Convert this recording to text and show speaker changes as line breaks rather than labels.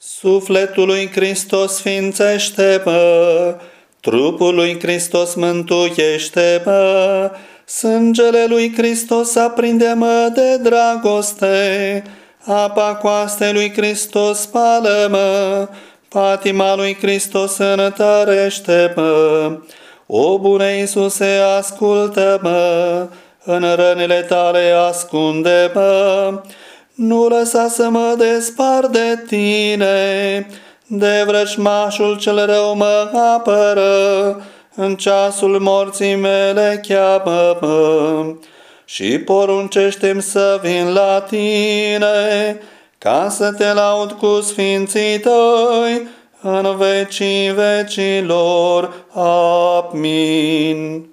Sufletul lui Hristos sfințește-mă, trupul lui Hristos mântuiește-mă, sângele lui Hristos aprinde-mă de dragoste, apa coaste lui Hristos spală-mă, patima lui Hristos înătărește-mă. O bune Iisuse, ascultă-mă, în rănile tale ascunde-mă, nu lăsa să mă despar de tine, de vrăjmașul cel rău mă apără, în ceasul morții mele cheamă-mă și poruncește să vin la tine, ca să te laud cu sfinții tăi în vecii vecilor. Amin.